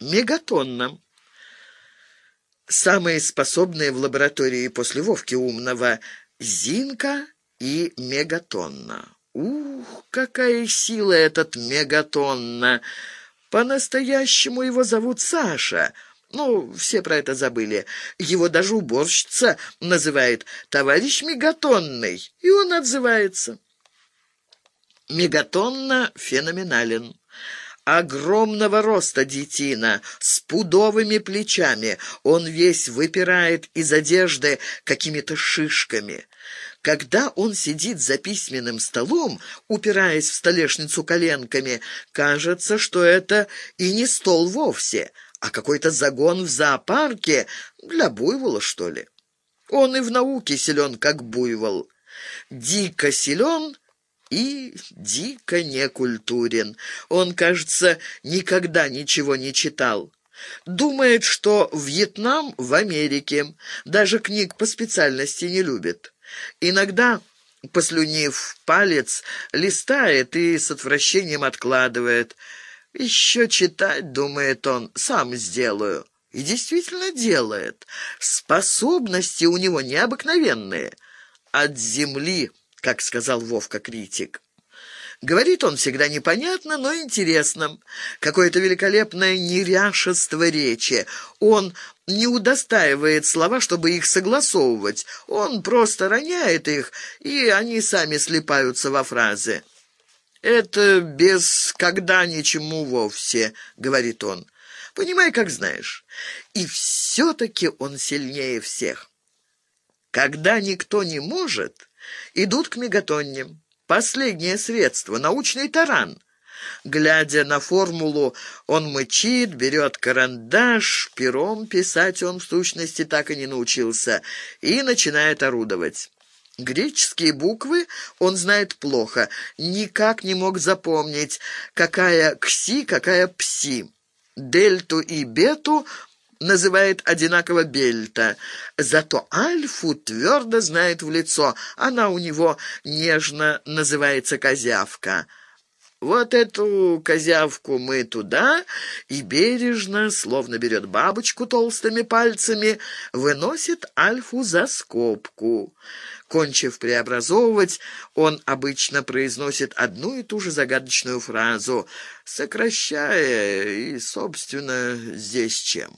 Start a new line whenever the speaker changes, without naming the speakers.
мегатонна. Самые способные в лаборатории после Вовки умного — Зинка и Мегатонна. Ух, какая сила этот Мегатонна! По-настоящему его зовут Саша. Ну, все про это забыли. Его даже уборщица называет «товарищ Мегатонный», и он отзывается. Мегатонна феноменален огромного роста детина, с пудовыми плечами. Он весь выпирает из одежды какими-то шишками. Когда он сидит за письменным столом, упираясь в столешницу коленками, кажется, что это и не стол вовсе, а какой-то загон в зоопарке для буйвола, что ли. Он и в науке силен, как буйвол. Дико силен — и дико некультурен. Он, кажется, никогда ничего не читал. Думает, что Вьетнам в Америке. Даже книг по специальности не любит. Иногда, послюнив палец, листает и с отвращением откладывает. «Еще читать, — думает он, — сам сделаю». И действительно делает. Способности у него необыкновенные. От земли как сказал Вовка-критик. Говорит он всегда непонятно, но интересно. Какое-то великолепное неряшество речи. Он не удостаивает слова, чтобы их согласовывать. Он просто роняет их, и они сами слипаются во фразы. «Это без когда ничему вовсе», — говорит он. «Понимай, как знаешь». И все-таки он сильнее всех. Когда никто не может, идут к мегатонне. Последнее средство — научный таран. Глядя на формулу, он мычит, берет карандаш, пером писать он в сущности так и не научился, и начинает орудовать. Греческие буквы он знает плохо, никак не мог запомнить, какая кси, какая пси. Дельту и бету называет одинаково Бельта. Зато Альфу твердо знает в лицо. Она у него нежно называется Козявка. Вот эту козявку мы туда и бережно, словно берет бабочку толстыми пальцами, выносит Альфу за скобку. Кончив преобразовывать, он обычно произносит одну и ту же загадочную фразу, сокращая и, собственно, здесь чем.